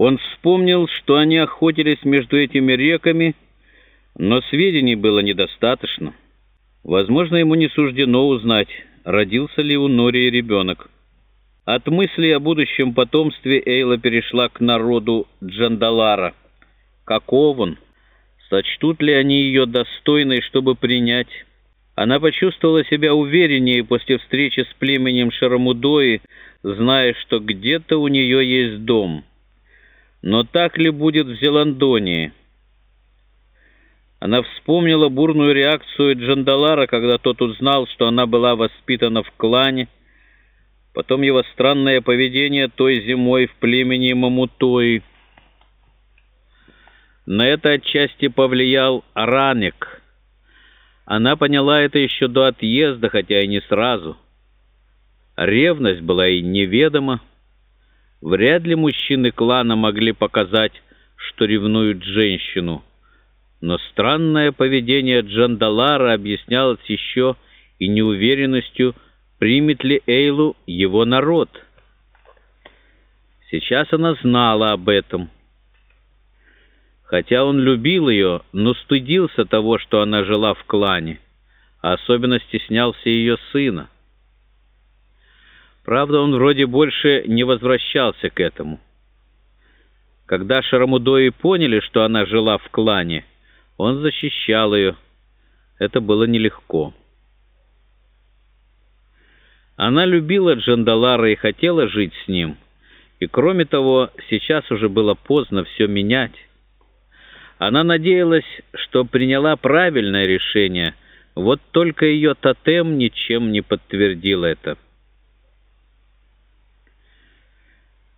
Он вспомнил, что они охотились между этими реками, но сведений было недостаточно. Возможно, ему не суждено узнать, родился ли у Нории ребенок. От мысли о будущем потомстве Эйла перешла к народу Джандалара. Каков он? Сочтут ли они ее достойной, чтобы принять? Она почувствовала себя увереннее после встречи с племенем Шарамудои, зная, что где-то у нее есть дом. Но так ли будет в Зеландонии? Она вспомнила бурную реакцию Джандалара, когда тот узнал, что она была воспитана в клане, потом его странное поведение той зимой в племени Мамутои. На это отчасти повлиял Аранек. Она поняла это еще до отъезда, хотя и не сразу. Ревность была ей неведома. Вряд ли мужчины клана могли показать, что ревнуют женщину. Но странное поведение Джандалара объяснялось еще и неуверенностью, примет ли Эйлу его народ. Сейчас она знала об этом. Хотя он любил ее, но стыдился того, что она жила в клане, а особенно стеснялся ее сына. Правда, он вроде больше не возвращался к этому. Когда Шарамудои поняли, что она жила в клане, он защищал ее. Это было нелегко. Она любила Джандалара и хотела жить с ним. И кроме того, сейчас уже было поздно все менять. Она надеялась, что приняла правильное решение, вот только ее тотем ничем не подтвердил это.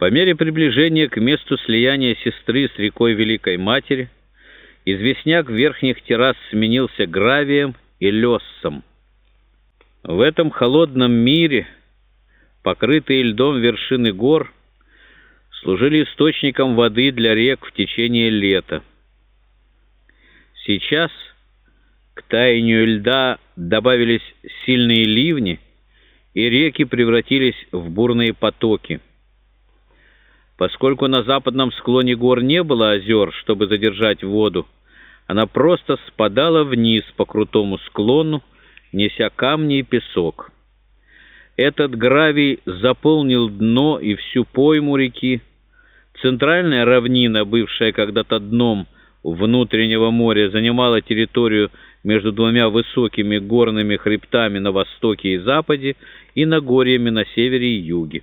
По мере приближения к месту слияния сестры с рекой Великой Матери, известняк верхних террас сменился гравием и лессом. В этом холодном мире, покрытые льдом вершины гор, служили источником воды для рек в течение лета. Сейчас к таянию льда добавились сильные ливни, и реки превратились в бурные потоки. Поскольку на западном склоне гор не было озер, чтобы задержать воду, она просто спадала вниз по крутому склону, неся камни и песок. Этот гравий заполнил дно и всю пойму реки. Центральная равнина, бывшая когда-то дном внутреннего моря, занимала территорию между двумя высокими горными хребтами на востоке и западе и нагорьями на севере и юге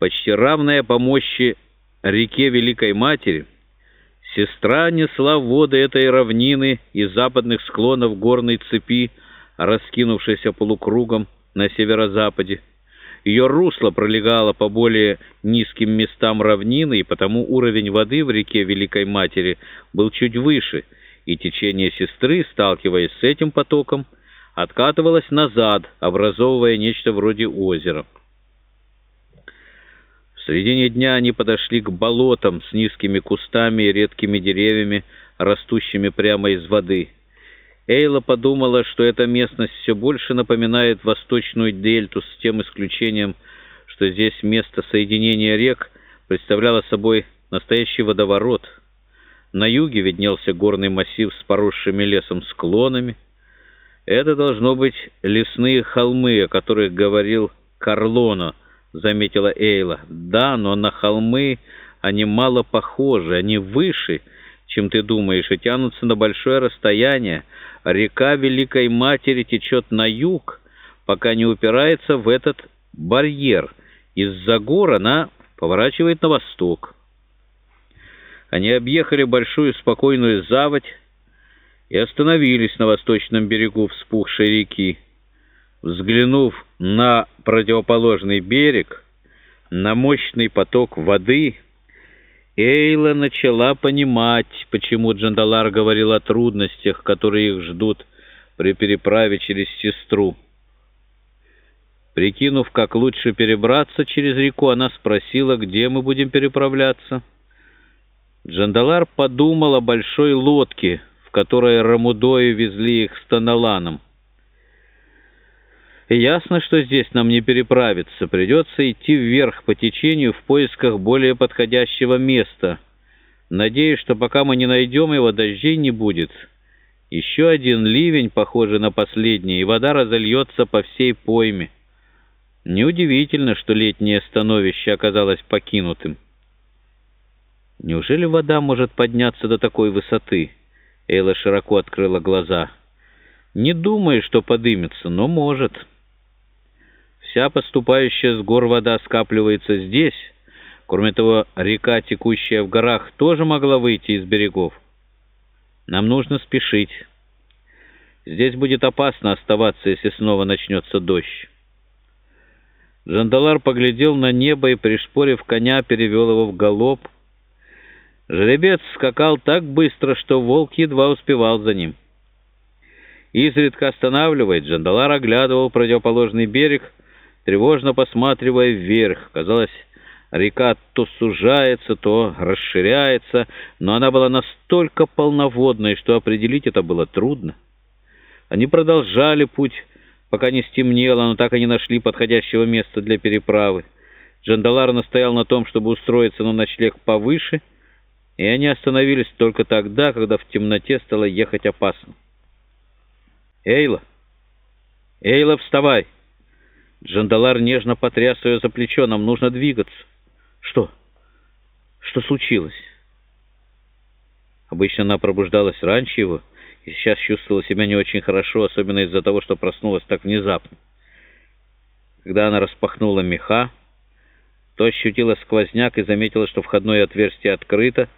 почти равная по мощи реке Великой Матери, сестра несла воды этой равнины из западных склонов горной цепи, раскинувшейся полукругом на северо-западе. Ее русло пролегало по более низким местам равнины, и потому уровень воды в реке Великой Матери был чуть выше, и течение сестры, сталкиваясь с этим потоком, откатывалось назад, образовывая нечто вроде озера. В середине дня они подошли к болотам с низкими кустами и редкими деревьями, растущими прямо из воды. Эйла подумала, что эта местность все больше напоминает восточную дельту с тем исключением, что здесь место соединения рек представляло собой настоящий водоворот. На юге виднелся горный массив с поросшими лесом склонами. Это должно быть лесные холмы, о которых говорил Карлона —— заметила Эйла. «Да, но на холмы они мало похожи, они выше, чем ты думаешь, и тянутся на большое расстояние. Река Великой Матери течет на юг, пока не упирается в этот барьер. Из-за гор она поворачивает на восток». Они объехали большую спокойную заводь и остановились на восточном берегу вспухшей реки. Взглянув на противоположный берег, на мощный поток воды, Эйла начала понимать, почему Джандалар говорил о трудностях, которые их ждут при переправе через сестру. Прикинув, как лучше перебраться через реку, она спросила, где мы будем переправляться. Джандалар подумал о большой лодке, в которой Рамудои везли их с Таналаном. Ясно, что здесь нам не переправиться. Придется идти вверх по течению в поисках более подходящего места. Надеюсь, что пока мы не найдем его, дождей не будет. Еще один ливень, похожий на последний, и вода разольется по всей пойме. Неудивительно, что летнее становище оказалось покинутым. Неужели вода может подняться до такой высоты? Эйла широко открыла глаза. Не думаю, что подымется, но может. Вся поступающая с гор вода скапливается здесь. Кроме того, река, текущая в горах, тоже могла выйти из берегов. Нам нужно спешить. Здесь будет опасно оставаться, если снова начнется дождь. Джандалар поглядел на небо и, пришпорив коня, перевел его в галоп. Жеребец скакал так быстро, что волк едва успевал за ним. Изредка останавливаясь, Джандалар оглядывал противоположный берег, тревожно посматривая вверх. Казалось, река то сужается, то расширяется, но она была настолько полноводной, что определить это было трудно. Они продолжали путь, пока не стемнело, но так и не нашли подходящего места для переправы. Джандалар настоял на том, чтобы устроиться на ночлег повыше, и они остановились только тогда, когда в темноте стало ехать опасно. «Эйла! Эйла, вставай!» Джандалар нежно потряс ее за плечо. «Нам нужно двигаться». «Что? Что случилось?» Обычно она пробуждалась раньше его, и сейчас чувствовала себя не очень хорошо, особенно из-за того, что проснулась так внезапно. Когда она распахнула меха, то ощутила сквозняк и заметила, что входное отверстие открыто.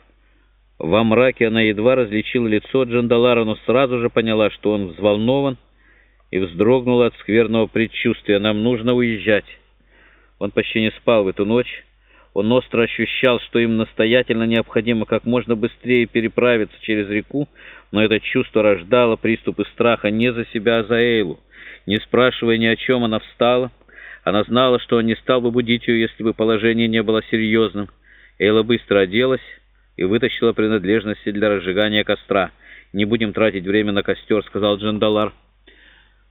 Во мраке она едва различила лицо Джандалара, но сразу же поняла, что он взволнован, и вздрогнула от скверного предчувствия. «Нам нужно уезжать». Он почти не спал в эту ночь. Он остро ощущал, что им настоятельно необходимо как можно быстрее переправиться через реку, но это чувство рождало приступы страха не за себя, а за Эйлу. Не спрашивая ни о чем, она встала. Она знала, что он не стал бы будить ее, если бы положение не было серьезным. Эйла быстро оделась и вытащила принадлежности для разжигания костра. «Не будем тратить время на костер», — сказал Джандалар.